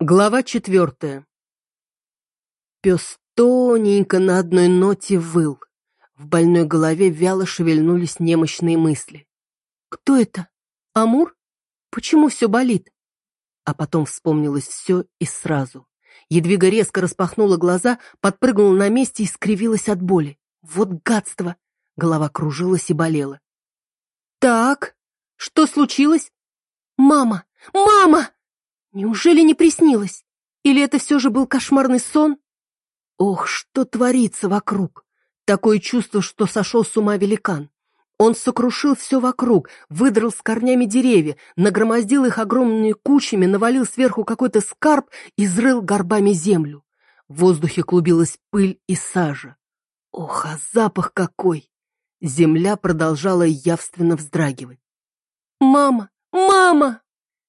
Глава четвертая. Пес тоненько на одной ноте выл. В больной голове вяло шевельнулись немощные мысли. Кто это? Амур? Почему все болит? А потом вспомнилось все и сразу. Едвига резко распахнула глаза, подпрыгнула на месте и скривилась от боли. Вот гадство! Голова кружилась и болела. «Так, что случилось?» «Мама! Мама!» Неужели не приснилось? Или это все же был кошмарный сон? Ох, что творится вокруг! Такое чувство, что сошел с ума великан. Он сокрушил все вокруг, выдрал с корнями деревья, нагромоздил их огромными кучами, навалил сверху какой-то скарб и зрыл горбами землю. В воздухе клубилась пыль и сажа. Ох, а запах какой! Земля продолжала явственно вздрагивать. «Мама! Мама!»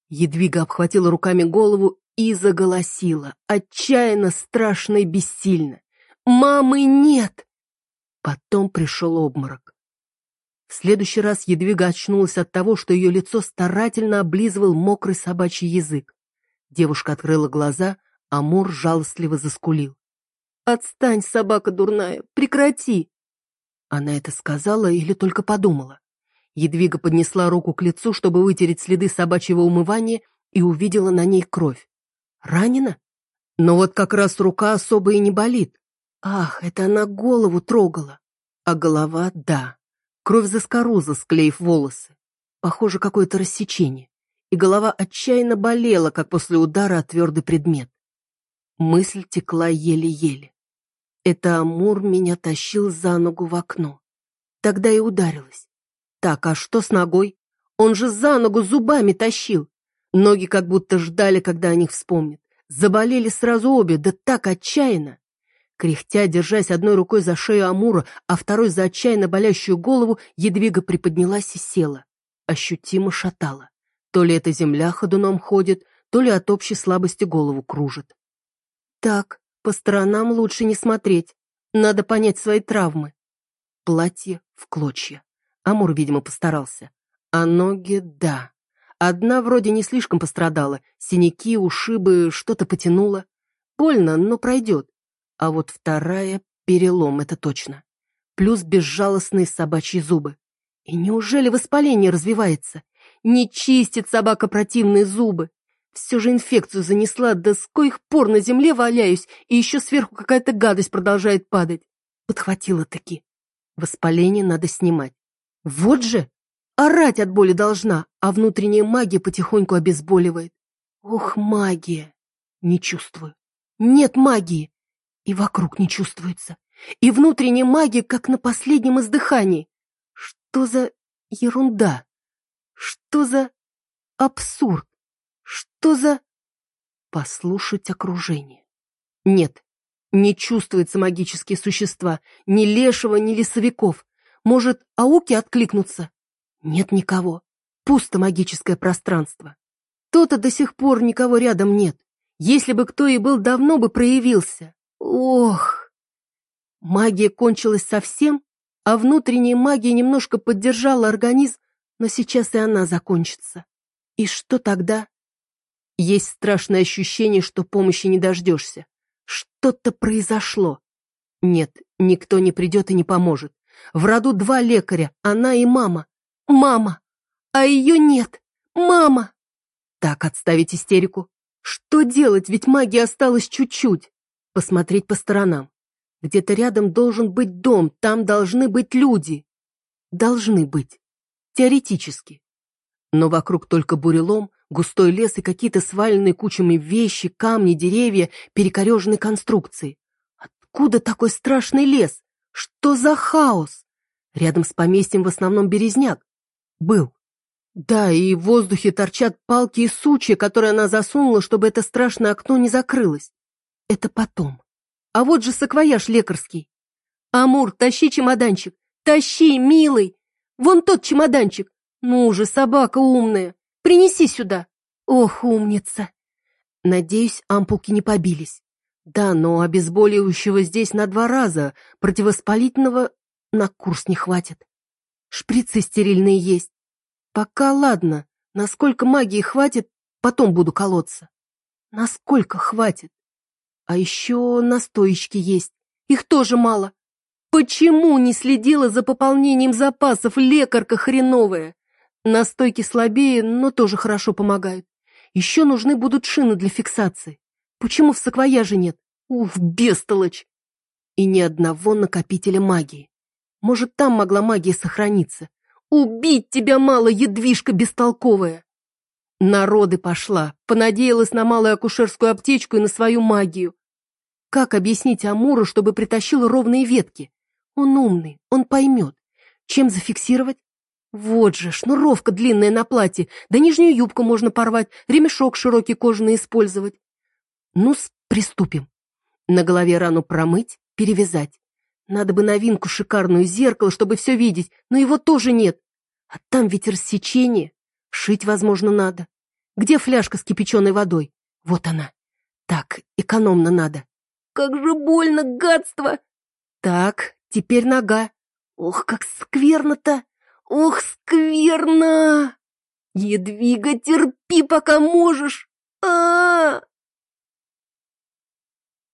Едвига обхватила руками голову и заголосила, отчаянно, страшно и бессильно. «Мамы нет!» Потом пришел обморок. В следующий раз Едвига очнулась от того, что ее лицо старательно облизывал мокрый собачий язык. Девушка открыла глаза, а Мур жалостливо заскулил. «Отстань, собака дурная, прекрати!» Она это сказала или только подумала? Едвига поднесла руку к лицу, чтобы вытереть следы собачьего умывания, и увидела на ней кровь. Ранена? Но вот как раз рука особо и не болит. Ах, это она голову трогала. А голова — да. Кровь заскорузла, склеив волосы. Похоже, какое-то рассечение. И голова отчаянно болела, как после удара о твердый предмет. Мысль текла еле-еле. Это Амур меня тащил за ногу в окно. Тогда и ударилась. Так, а что с ногой? Он же за ногу зубами тащил. Ноги как будто ждали, когда о них вспомнят. Заболели сразу обе, да так отчаянно. Кряхтя, держась одной рукой за шею Амура, а второй за отчаянно болящую голову, Едвига приподнялась и села. Ощутимо шатала. То ли эта земля ходуном ходит, то ли от общей слабости голову кружит. Так, по сторонам лучше не смотреть. Надо понять свои травмы. Платье в клочья. Амур, видимо, постарался. А ноги — да. Одна вроде не слишком пострадала. Синяки, ушибы, что-то потянуло. Больно, но пройдет. А вот вторая — перелом, это точно. Плюс безжалостные собачьи зубы. И неужели воспаление развивается? Не чистит собака противные зубы. Все же инфекцию занесла, да с коих пор на земле валяюсь, и еще сверху какая-то гадость продолжает падать. Подхватила таки. Воспаление надо снимать. Вот же! Орать от боли должна, а внутренняя магия потихоньку обезболивает. Ох, магия! Не чувствую. Нет магии. И вокруг не чувствуется. И внутренняя магия, как на последнем издыхании. Что за ерунда? Что за абсурд? Что за... Послушать окружение. Нет, не чувствуется магические существа, ни лешего, ни лесовиков. Может, ауки откликнутся? Нет никого. Пусто магическое пространство. То-то до сих пор никого рядом нет. Если бы кто и был, давно бы проявился. Ох! Магия кончилась совсем, а внутренняя магия немножко поддержала организм, но сейчас и она закончится. И что тогда? Есть страшное ощущение, что помощи не дождешься. Что-то произошло. Нет, никто не придет и не поможет. В роду два лекаря, она и мама. Мама! А ее нет! Мама! Так, отставить истерику. Что делать, ведь магии осталось чуть-чуть. Посмотреть по сторонам. Где-то рядом должен быть дом, там должны быть люди. Должны быть. Теоретически. Но вокруг только бурелом, густой лес и какие-то сваленные кучами вещи, камни, деревья, перекореженные конструкции. Откуда такой страшный лес? Что за хаос? Рядом с поместьем в основном березняк. Был. Да, и в воздухе торчат палки и сучья, которые она засунула, чтобы это страшное окно не закрылось. Это потом. А вот же саквояж лекарский. Амур, тащи чемоданчик. Тащи, милый. Вон тот чемоданчик. Ну же, собака умная. Принеси сюда. Ох, умница. Надеюсь, ампулки не побились. Да, но обезболивающего здесь на два раза, противовоспалительного на курс не хватит. Шприцы стерильные есть. Пока ладно, насколько магии хватит, потом буду колоться. Насколько хватит? А еще настоечки есть. Их тоже мало. Почему не следила за пополнением запасов лекарка хреновая? Настойки слабее, но тоже хорошо помогают. Еще нужны будут шины для фиксации. Почему в саквояже нет? Уф, бестолочь! И ни одного накопителя магии. Может, там могла магия сохраниться. Убить тебя мало, едвишка бестолковая! Народы пошла, понадеялась на малую акушерскую аптечку и на свою магию. Как объяснить Амуру, чтобы притащил ровные ветки? Он умный, он поймет. Чем зафиксировать? Вот же, шнуровка длинная на платье, да нижнюю юбку можно порвать, ремешок широкий кожаный использовать. Ну приступим. На голове рану промыть, перевязать. Надо бы новинку шикарную, зеркало, чтобы все видеть, но его тоже нет. А там ведь рассечение. Шить, возможно, надо. Где фляжка с кипяченой водой? Вот она. Так, экономно надо. Как же больно, гадство! Так, теперь нога. Ох, как скверно-то! Ох, скверно! Едвига, терпи, пока можешь! а, -а, -а!